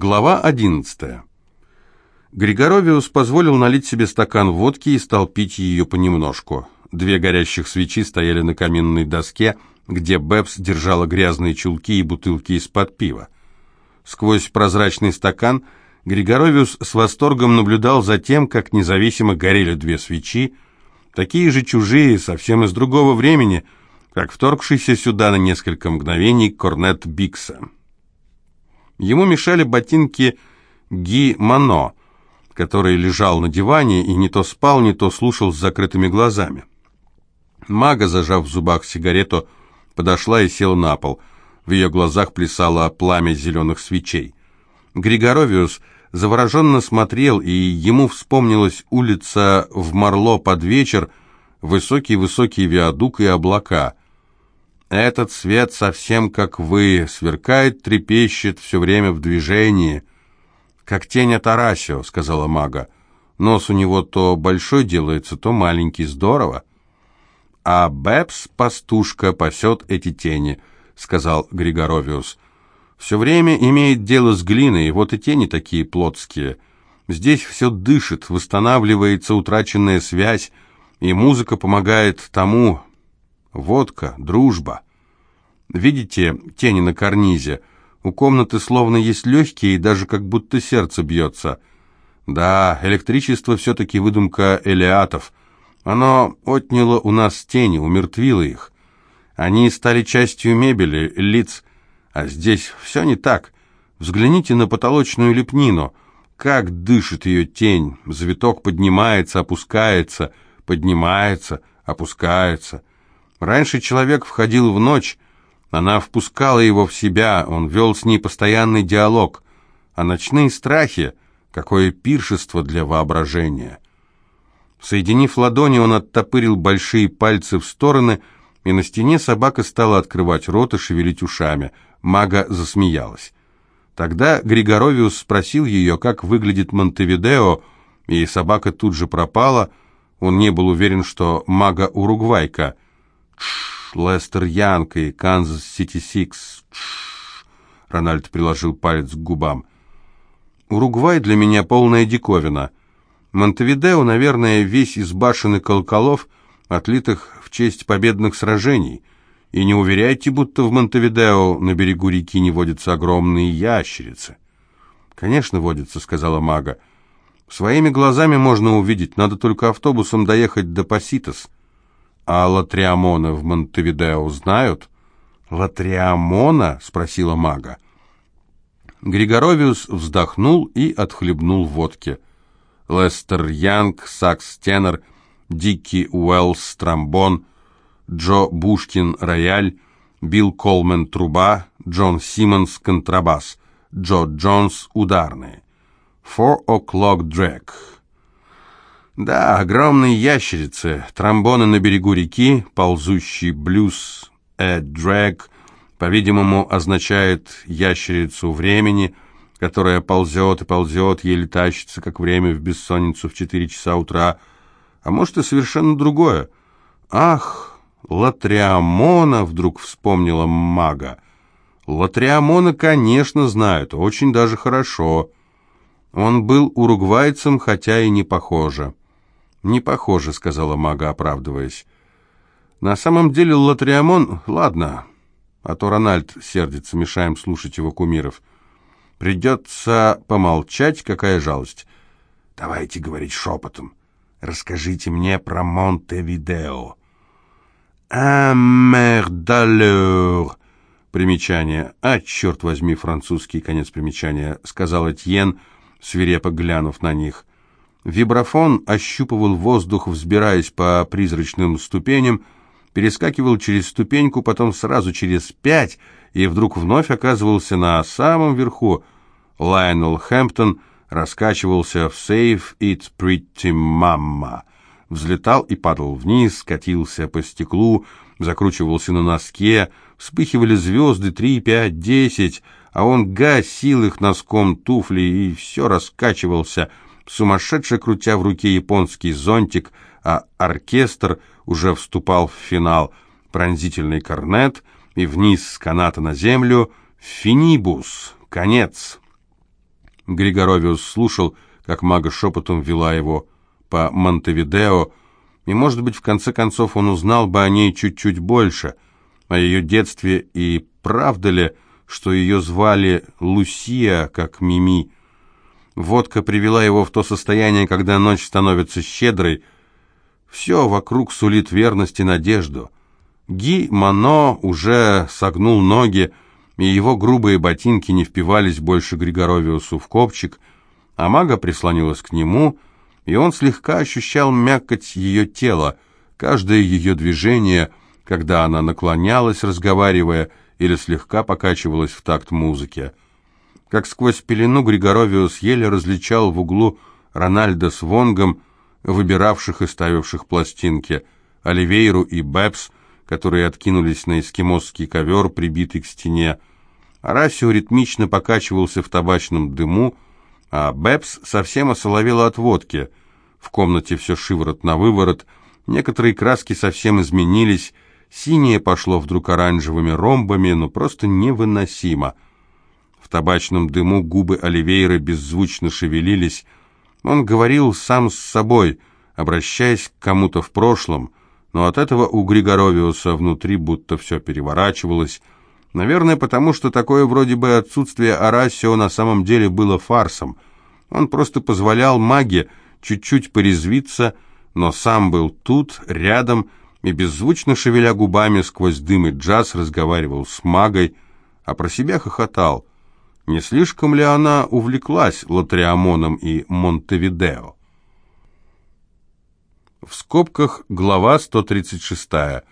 Глава 11. Григоровиус позволил налить себе стакан водки и стал пить ее понемножку. Две горящих свечи стояли на каминной доске, где Бэбс держала грязные чулки и бутылки из-под пива. Сквозь прозрачный стакан Григоровиус с восторгом наблюдал за тем, как независимо горели две свечи, такие же чужие, совсем из другого времени, как вторгшийся сюда на несколько мгновений корнет Бикса. Ему мешали ботинки Ги Мано, который лежал на диване и не то спал, не то слушал с закрытыми глазами. Мага, зажав в зубах сигарету, подошла и села на пол. В ее глазах плясало пламя зеленых свечей. Григоровиус завороженно смотрел, и ему вспомнилась улица в Марло под вечер, высокий-высокий виадук и облака. Этот свет совсем как вы, сверкает, трепещет, все время в движении. Как тень от Арасио, сказала мага. Нос у него то большой делается, то маленький, здорово. А Бэбс, пастушка, пасет эти тени, сказал Григоровиус. Все время имеет дело с глиной, вот и тени такие плотские. Здесь все дышит, восстанавливается утраченная связь, и музыка помогает тому, Водка, дружба. Видите тени на карнизе? У комнаты словно есть легкие, и даже как будто сердце бьется. Да, электричество все-таки выдумка элеатов. Оно отняло у нас тени, умертвило их. Они стали частью мебели, лиц. А здесь все не так. Взгляните на потолочную лепнину. Как дышит ее тень. Завиток поднимается, опускается, поднимается, опускается. Раньше человек входил в ночь, она впускала его в себя, он вел с ней постоянный диалог. А ночные страхи — какое пиршество для воображения. Соединив ладони, он оттопырил большие пальцы в стороны, и на стене собака стала открывать рот и шевелить ушами. Мага засмеялась. Тогда Григоровиус спросил ее, как выглядит Монтевидео, и собака тут же пропала. Он не был уверен, что Мага уругвайка — Лестер Янг и Канзас Сити Сикс. Рональд приложил палец к губам. Уругвай для меня полная диковина. Монтевидео, наверное, весь из башен и колоколов, отлитых в честь победных сражений. И не уверяйте, будто в Монтевидео на берегу реки не водятся огромные ящерицы. «Конечно, водятся», — сказала мага. «Своими глазами можно увидеть, надо только автобусом доехать до Паситос». «А Латриамона в Монтевидео знают?» «Латриамона?» — спросила мага. Григоровиус вздохнул и отхлебнул водки. Лестер Янг, сакс тенор, Дикки Уэллс тромбон, Джо Бушкин рояль, Билл Колмен труба, Джон Симмонс контрабас, Джо Джонс ударные. Four O'Clock Drag. Да, огромные ящерицы, тромбоны на берегу реки, ползущий блюз, drag, по-видимому, означает ящерицу времени, которая ползет и ползет, еле тащится, как время в бессонницу в четыре часа утра, а может и совершенно другое. Ах, Латриамона, вдруг вспомнила мага. Латриамона, конечно, знают, очень даже хорошо. Он был уругвайцем, хотя и не похоже. «Не похоже», — сказала мага, оправдываясь. «На самом деле Латриамон... Ладно, а то Рональд сердится, мешаем слушать его кумиров. Придется помолчать, какая жалость. Давайте говорить шепотом. Расскажите мне про Монтевидео». «Амердалер». Примечание. «А, черт возьми, французский конец примечания», — сказал Этьен, свирепо глянув на них. Вибрафон ощупывал воздух, взбираясь по призрачным ступеням, перескакивал через ступеньку, потом сразу через пять, и вдруг вновь оказывался на самом верху. Лайонел Хэмптон раскачивался в «Save it, pretty mama», взлетал и падал вниз, катился по стеклу, закручивался на носке, вспыхивали звезды три, пять, десять, а он гасил их носком туфли и все раскачивался — сумасшедше крутя в руке японский зонтик, а оркестр уже вступал в финал. Пронзительный корнет и вниз с каната на землю «Финибус! Конец!» Григоровиус слушал, как мага шепотом вела его по Монтевидео, и, может быть, в конце концов он узнал бы о ней чуть-чуть больше, о ее детстве и правда ли, что ее звали Лусия, как Мими. Водка привела его в то состояние, когда ночь становится щедрой. Все вокруг сулит верность и надежду. Ги Мано уже согнул ноги, и его грубые ботинки не впивались больше Григоровиусу в копчик, а мага прислонилась к нему, и он слегка ощущал мякоть ее тела, каждое ее движение, когда она наклонялась, разговаривая, или слегка покачивалась в такт музыки. Как сквозь пелену Григоровиус еле различал в углу Рональда с Вонгом, выбиравших и ставивших пластинки, Оливейру и Бэбс, которые откинулись на эскимосский ковер, прибитый к стене. Арасио ритмично покачивался в табачном дыму, а Бэбс совсем осоловела от водки. В комнате все шиворот на выворот, некоторые краски совсем изменились, Синее пошло вдруг оранжевыми ромбами, но просто невыносимо. В табачном дыму губы Оливейры беззвучно шевелились. Он говорил сам с собой, обращаясь к кому-то в прошлом, но от этого у Григоровиуса внутри будто все переворачивалось. Наверное, потому что такое вроде бы отсутствие Арасио на самом деле было фарсом. Он просто позволял маге чуть-чуть порезвиться, но сам был тут, рядом, и, беззвучно шевеля губами сквозь дым и джаз, разговаривал с магой, а про себя хохотал. Не слишком ли она увлеклась Латриамоном и Монтевидео? В скобках глава 136.